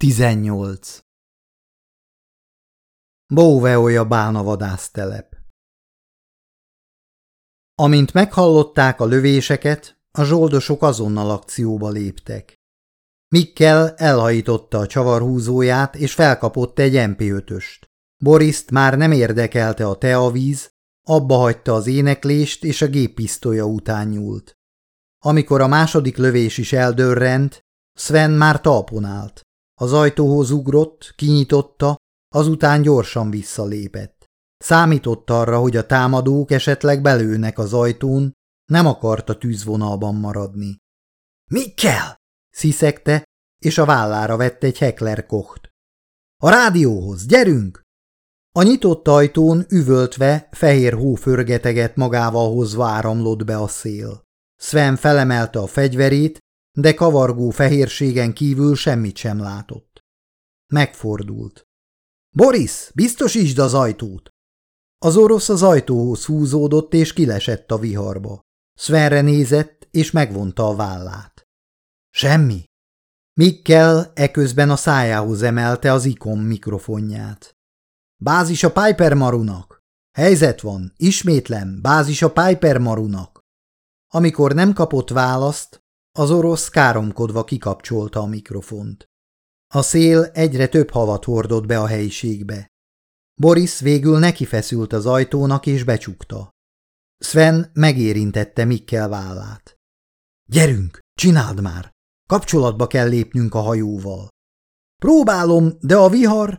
18. Bóveolja bálnavadásztelep Amint meghallották a lövéseket, a zsoldosok azonnal akcióba léptek. Mikkel elhajította a csavarhúzóját, és felkapott egy MP5-öst. Boriszt már nem érdekelte a teavíz, abba hagyta az éneklést, és a géppisztolya után nyúlt. Amikor a második lövés is eldörrent, Sven már talpon állt. Az ajtóhoz ugrott, kinyitotta, azután gyorsan visszalépett. Számított arra, hogy a támadók esetleg belőnek az ajtón, nem akarta tűzvonalban maradni. – Mi kell? – sziszegte, és a vállára vett egy Heckler kocht. – A rádióhoz, gyerünk! A nyitott ajtón üvöltve fehér hó förgeteget magával hozva áramlott be a szél. Sven felemelte a fegyverét, de kavargó fehérségen kívül semmit sem látott. Megfordult. – Boris, biztosítsd az ajtót! Az orosz az ajtóhoz húzódott és kilesett a viharba. Svenre nézett és megvonta a vállát. Semmi. Mikkel eközben a szájához emelte az ikon mikrofonját. Bázis a Piper Marunak. Helyzet van, ismétlem, bázis a Piper Marunak. Amikor nem kapott választ, az orosz káromkodva kikapcsolta a mikrofont. A szél egyre több havat hordott be a helyiségbe. Boris végül nekifeszült az ajtónak és becsukta. Sven megérintette Mikkel vállát. Gyerünk, csináld már! Kapcsolatba kell lépnünk a hajóval. Próbálom, de a vihar...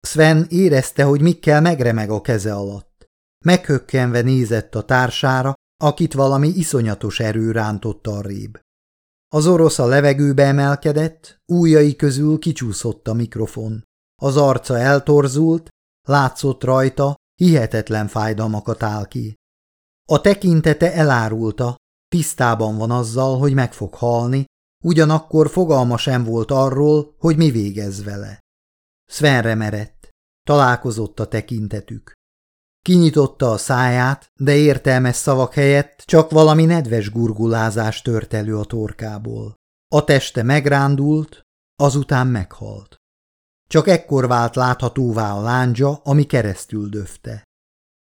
Sven érezte, hogy Mikkel megremeg a keze alatt. Meghökkenve nézett a társára, akit valami iszonyatos erő rántott arrébb. Az orosz a levegőbe emelkedett, újai közül kicsúszott a mikrofon. Az arca eltorzult, látszott rajta, hihetetlen fájdalmakat áll ki. A tekintete elárulta, tisztában van azzal, hogy meg fog halni, ugyanakkor fogalma sem volt arról, hogy mi végez vele. Svenre merett, találkozott a tekintetük. Kinyitotta a száját, de értelmes szavak helyett csak valami nedves gurgulázás tört elő a torkából. A teste megrándult, azután meghalt. Csak ekkor vált láthatóvá a lándzsa, ami keresztül döfte.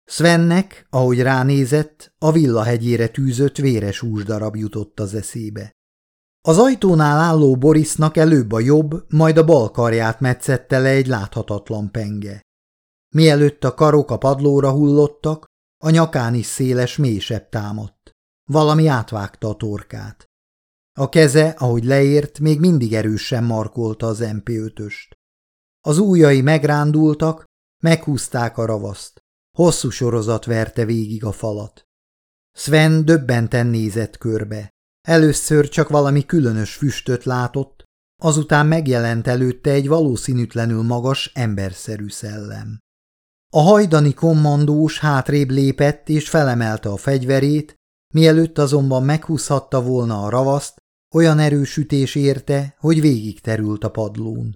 Svennek, ahogy ránézett, a villahegyére tűzött véres húsdarab jutott az eszébe. Az ajtónál álló Borisnak előbb a jobb, majd a bal karját metszette le egy láthatatlan penge. Mielőtt a karok a padlóra hullottak, a nyakán is széles mélysebb támadt. Valami átvágta a torkát. A keze, ahogy leért, még mindig erősen markolta az MP5-öst. Az ujjai megrándultak, meghúzták a ravaszt. Hosszú sorozat verte végig a falat. Sven döbbenten nézett körbe. Először csak valami különös füstöt látott, azután megjelent előtte egy valószínűtlenül magas, emberszerű szellem. A hajdani kommandós hátrébb lépett és felemelte a fegyverét, mielőtt azonban meghúzhatta volna a ravaszt, olyan erősütés érte, hogy végig terült a padlón.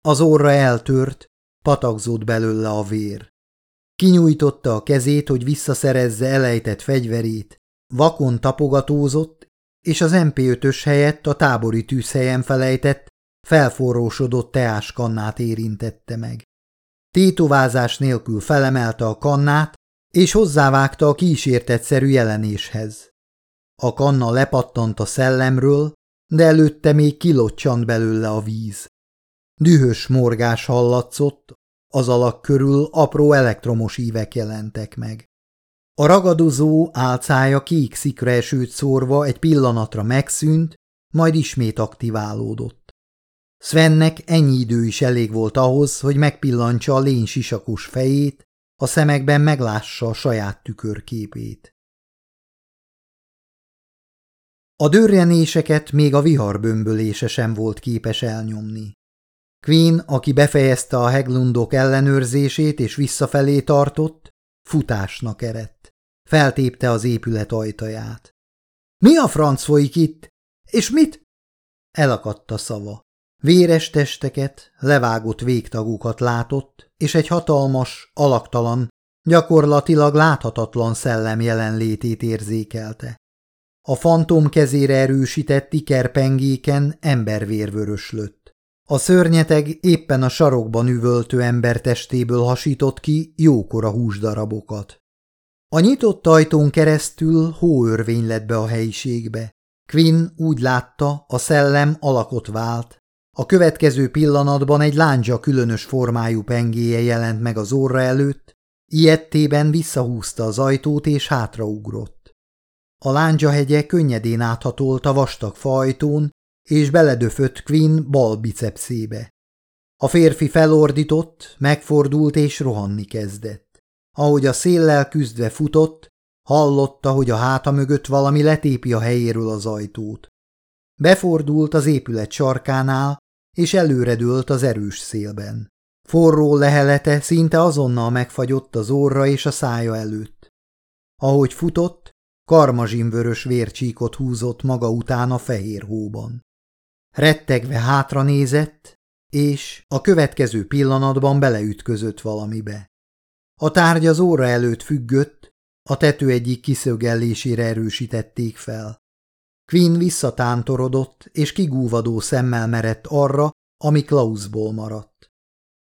Az orra eltört, patakzott belőle a vér. Kinyújtotta a kezét, hogy visszaszerezze elejtett fegyverét, vakon tapogatózott, és az MP5-ös helyett a tábori tűzhelyen felejtett, felforrósodott teáskannát érintette meg. Tétovázás nélkül felemelte a kannát, és hozzávágta a kísértetszerű jelenéshez. A kanna lepattant a szellemről, de előtte még kilocsant belőle a víz. Dühös morgás hallatszott, az alak körül apró elektromos ívek jelentek meg. A ragadozó álcája kék szikra esőt szórva egy pillanatra megszűnt, majd ismét aktiválódott. Svennek ennyi idő is elég volt ahhoz, hogy megpillantsa a lény sisakos fejét, a szemekben meglássa a saját tükörképét. A dörrenéseket még a vihar bömbölése sem volt képes elnyomni. Queen, aki befejezte a Heglundok ellenőrzését és visszafelé tartott, futásnak erett. Feltépte az épület ajtaját. – Mi a franc folyik itt? És mit? Elakadt a szava. Véres testeket, levágott végtagukat látott, és egy hatalmas, alaktalan, gyakorlatilag láthatatlan szellem jelenlétét érzékelte. A fantom kezére erősített ikerpengéken embervér vöröslött. A szörnyeteg éppen a sarokban üvöltő ember testéből hasított ki jókora húsdarabokat. A nyitott ajtón keresztül hóörvény lett be a helyiségbe. Quinn úgy látta, a szellem alakot vált. A következő pillanatban egy lándzsa különös formájú pengéje jelent meg az orra előtt, Ilyettében visszahúzta az ajtót és hátraugrott. A lándzsahegye könnyedén áthatolt a vastag fajtón, és beledöfött Quinn bal bicepszébe. A férfi felordított, megfordult és rohanni kezdett. Ahogy a széllel küzdve futott, hallotta, hogy a háta mögött valami letépi a helyéről az ajtót. Befordult az épület sarkánál, és előredőlt az erős szélben. Forró lehelete szinte azonnal megfagyott az orra és a szája előtt. Ahogy futott, karmazsinvörös vércsíkot húzott maga után a fehér hóban. Rettegve hátra nézett, és a következő pillanatban beleütközött valamibe. A tárgy az óra előtt függött, a tető egyik kiszögellésére erősítették fel. Quinn visszatántorodott, és kigúvadó szemmel merett arra, ami Klausból maradt.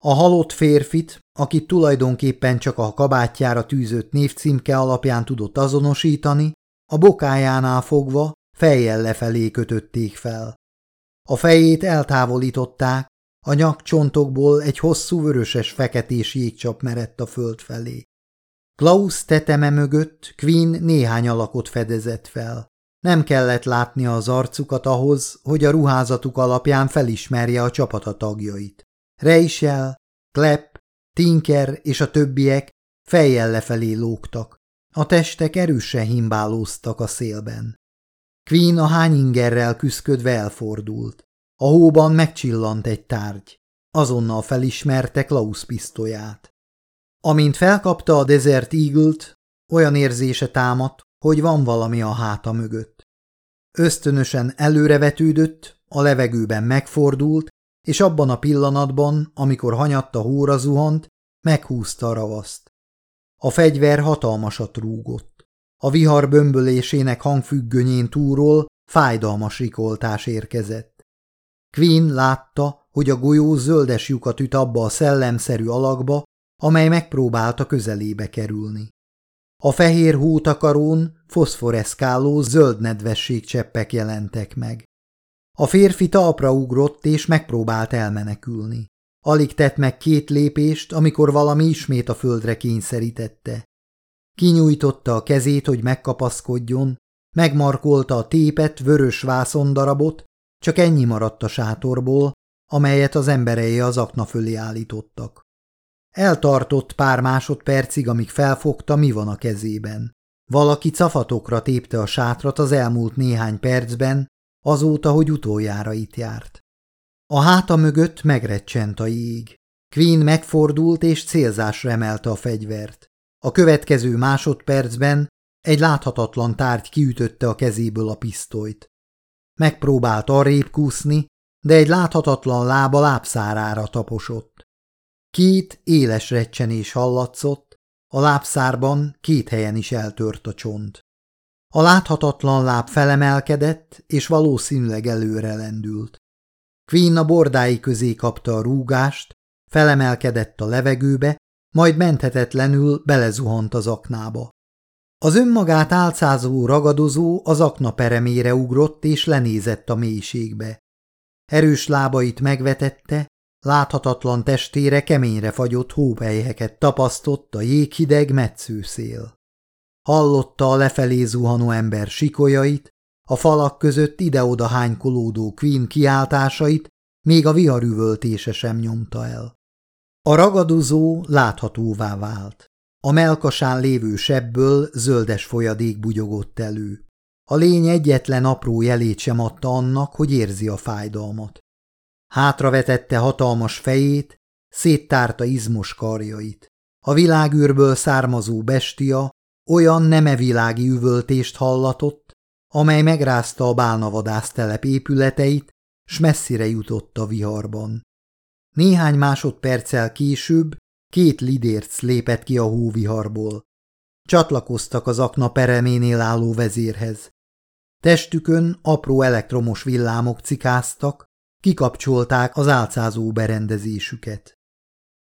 A halott férfit, akit tulajdonképpen csak a kabátjára tűzött névcímke alapján tudott azonosítani, a bokájánál fogva fejjel lefelé kötötték fel. A fejét eltávolították, a nyakcsontokból egy hosszú vöröses feketés jégcsap merett a föld felé. Klaus teteme mögött Queen néhány alakot fedezett fel. Nem kellett látnia az arcukat ahhoz, hogy a ruházatuk alapján felismerje a csapata tagjait. Reisel, Klepp, Tinker és a többiek fejjel lefelé lógtak. A testek erősen himbálóztak a szélben. Queen a hányingerrel küszködve elfordult. A hóban megcsillant egy tárgy. Azonnal felismerte Klaus pisztolyát. Amint felkapta a Desert Eagle-t, olyan érzése támadt, hogy van valami a háta mögött. Ösztönösen előrevetődött, a levegőben megfordult, és abban a pillanatban, amikor hanyatta hóra zuhant, meghúzta a ravaszt. A fegyver hatalmasat rúgott. A vihar bömbölésének hangfüggönyén túról fájdalmas rikoltás érkezett. Queen látta, hogy a golyó zöldes lyukat üt abba a szellemszerű alakba, amely megpróbálta közelébe kerülni. A fehér hótakarón foszforeszkáló zöld nedvességcseppek jelentek meg. A férfi talpra ugrott és megpróbált elmenekülni. Alig tett meg két lépést, amikor valami ismét a földre kényszerítette. Kinyújtotta a kezét, hogy megkapaszkodjon, megmarkolta a tépet, vörös vászondarabot, csak ennyi maradt a sátorból, amelyet az emberei az akna fölé állítottak. Eltartott pár másodpercig, amíg felfogta, mi van a kezében. Valaki cafatokra tépte a sátrat az elmúlt néhány percben, azóta, hogy utoljára itt járt. A háta mögött megrecsent a jég. Queen megfordult és célzásra emelte a fegyvert. A következő másodpercben egy láthatatlan tárgy kiütötte a kezéből a pisztolyt. Megpróbált arrébb kúszni, de egy láthatatlan lába lábszárára taposott. Két éles recsenés hallatszott, a lábszárban két helyen is eltört a csont. A láthatatlan láb felemelkedett, és valószínűleg előre lendült. Queen a bordái közé kapta a rúgást, felemelkedett a levegőbe, majd menthetetlenül belezuhant az aknába. Az önmagát álcázó ragadozó az akna peremére ugrott és lenézett a mélységbe. Erős lábait megvetette, láthatatlan testére keményre fagyott hópelyheket tapasztott a jéghideg metszőszél. Hallotta a lefelé zuhanó ember sikolyait, a falak között ide-oda hánykolódó Queen kiáltásait, még a viharüvöltése sem nyomta el. A ragadozó láthatóvá vált. A melkasán lévő sebből zöldes folyadék bugyogott elő. A lény egyetlen apró jelét sem adta annak, hogy érzi a fájdalmat. Hátravetette hatalmas fejét, széttárta izmos karjait. A világűrből származó bestia olyan nemevilági üvöltést hallatott, amely megrázta a bálnavadásztelep épületeit, s messzire jutott a viharban. Néhány másodperccel később két lidérc lépett ki a hóviharból. Csatlakoztak az akna pereménél álló vezérhez. Testükön apró elektromos villámok cikáztak, kikapcsolták az álcázó berendezésüket.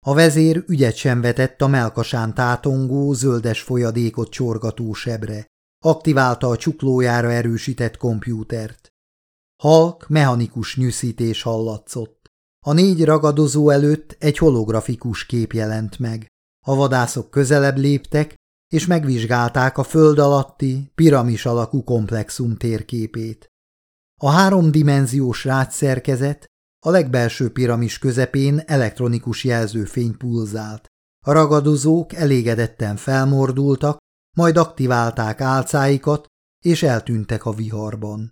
A vezér ügyet sem vetett a melkasán tátongó, zöldes folyadékot csorgató sebre. Aktiválta a csuklójára erősített kompjútert. Halk, mechanikus nyűszítés hallatszott. A négy ragadozó előtt egy holografikus kép jelent meg. A vadászok közelebb léptek, és megvizsgálták a föld alatti, piramis alakú komplexum térképét. A háromdimenziós rácszerkezet a legbelső piramis közepén elektronikus jelzőfény pulzált. A ragadozók elégedetten felmordultak, majd aktiválták álcáikat, és eltűntek a viharban.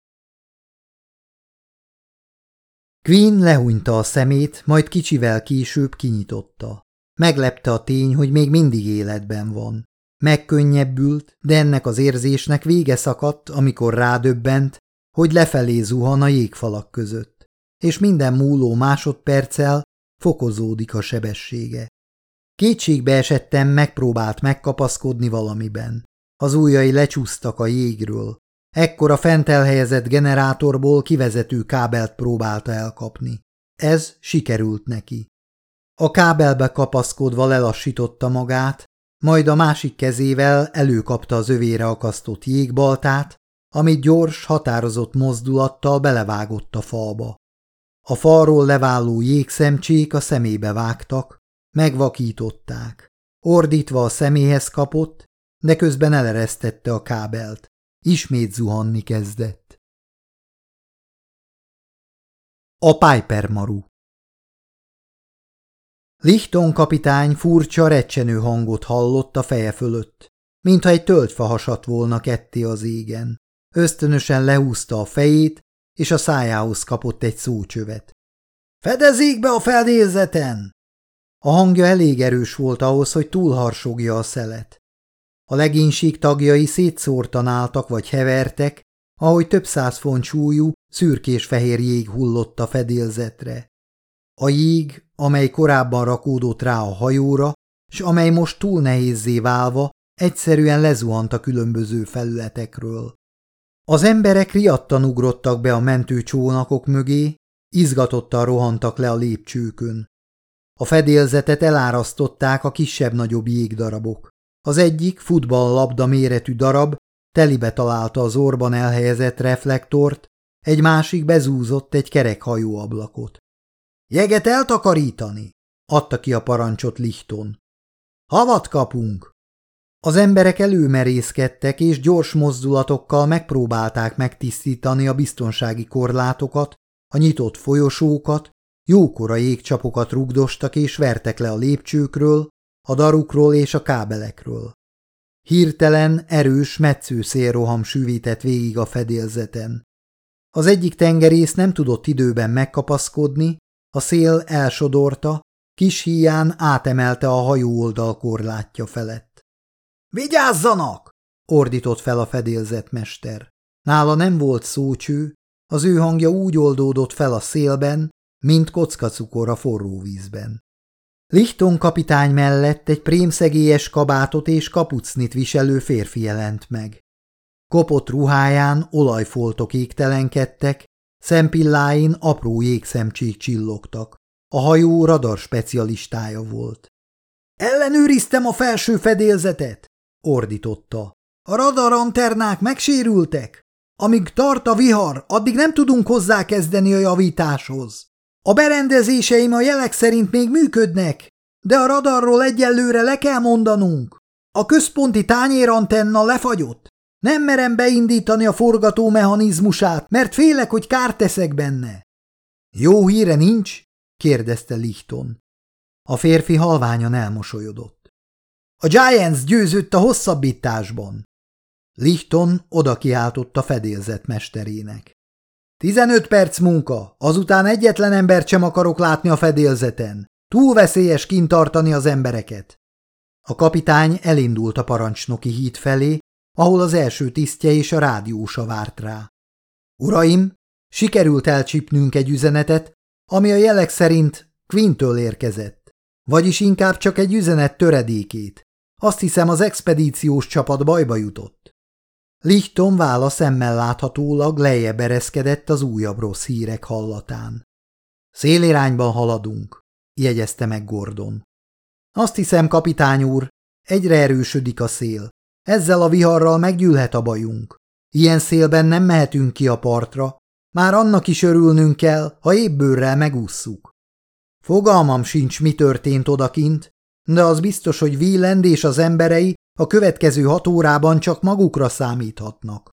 Queen lehúnyta a szemét, majd kicsivel később kinyitotta. Meglepte a tény, hogy még mindig életben van. Megkönnyebbült, de ennek az érzésnek vége szakadt, amikor rádöbbent, hogy lefelé zuhan a jégfalak között, és minden múló másodperccel fokozódik a sebessége. Kétségbe esettem megpróbált megkapaszkodni valamiben. Az ujjai lecsúsztak a jégről. Ekkor a fent elhelyezett generátorból kivezető kábelt próbálta elkapni. Ez sikerült neki. A kábelbe kapaszkodva lelassította magát, majd a másik kezével előkapta az övére akasztott jégbaltát, amit gyors, határozott mozdulattal belevágott a falba. A falról leváló jégszemcsék a szemébe vágtak, megvakították. Ordítva a szeméhez kapott, de közben eleresztette a kábelt. Ismét zuhanni kezdett. A Piper maru Lichton kapitány furcsa, recsenő hangot hallott a feje fölött, mintha egy töltfa hasadt volna ketté az égen. Ösztönösen lehúzta a fejét, és a szájához kapott egy szócsövet. – Fedezzék be a fedélzeten! A hangja elég erős volt ahhoz, hogy túlharsogja a szelet. A legénység tagjai szétszórtan álltak vagy hevertek, ahogy több száz font súlyú, szürkés-fehér jég hullott a fedélzetre. A jég, amely korábban rakódott rá a hajóra, s amely most túl nehézzé válva, egyszerűen lezuhant a különböző felületekről. Az emberek riadtan ugrottak be a mentőcsónakok mögé, izgatottan rohantak le a lépcsőkön. A fedélzetet elárasztották a kisebb-nagyobb jégdarabok. Az egyik futballlabda méretű darab telibe találta az orban elhelyezett reflektort, egy másik bezúzott egy kerek hajóablakot. – Jeget eltakarítani! – adta ki a parancsot Lichton. – Havat kapunk! Az emberek előmerészkedtek, és gyors mozdulatokkal megpróbálták megtisztítani a biztonsági korlátokat, a nyitott folyosókat, jókora jégcsapokat rugdostak és vertek le a lépcsőkről, a darukról és a kábelekről. Hirtelen, erős metszőszélroham süvített végig a fedélzeten. Az egyik tengerész nem tudott időben megkapaszkodni, a szél elsodorta, kis híján átemelte a hajó oldal korlátja felett. – Vigyázzanak! – ordított fel a fedélzetmester. Nála nem volt szócső, az ő hangja úgy oldódott fel a szélben, mint kockacukor a forró vízben. Lichton kapitány mellett egy prémszegélyes kabátot és kapucnit viselő férfi jelent meg. Kopott ruháján olajfoltok égtelenkedtek, szempilláin apró jégszemcsék csillogtak. A hajó radar specialistája volt. – Ellenőriztem a felső fedélzetet! – ordította. – A radaranternák megsérültek! Amíg tart a vihar, addig nem tudunk hozzákezdeni a javításhoz. A berendezéseim a jelek szerint még működnek, de a radarról egyelőre le kell mondanunk. A központi tányérantenna lefagyott. Nem merem beindítani a forgató mechanizmusát, mert félek, hogy kárt teszek benne. Jó híre nincs? kérdezte Lichton. A férfi halványan elmosolyodott. A Giants győzött a hosszabbításban. Lichton oda kiáltott a fedélzet mesterének. Tizenöt perc munka, azután egyetlen embert sem akarok látni a fedélzeten. Túl veszélyes kint tartani az embereket. A kapitány elindult a parancsnoki híd felé, ahol az első tisztje és a rádiósa várt rá. Uraim, sikerült elcsípnünk egy üzenetet, ami a jelek szerint Quintől érkezett. Vagyis inkább csak egy üzenet töredékét. Azt hiszem az expedíciós csapat bajba jutott. Lichton vála szemmel láthatólag lejjebb ereszkedett az újabb rossz hírek hallatán. Szélirányban haladunk, jegyezte meg Gordon. Azt hiszem, kapitány úr, egyre erősödik a szél. Ezzel a viharral meggyűlhet a bajunk. Ilyen szélben nem mehetünk ki a partra, már annak is örülnünk kell, ha ébbőrrel megússzuk. Fogalmam sincs, mi történt odakint, de az biztos, hogy Wieland és az emberei a következő hat órában csak magukra számíthatnak.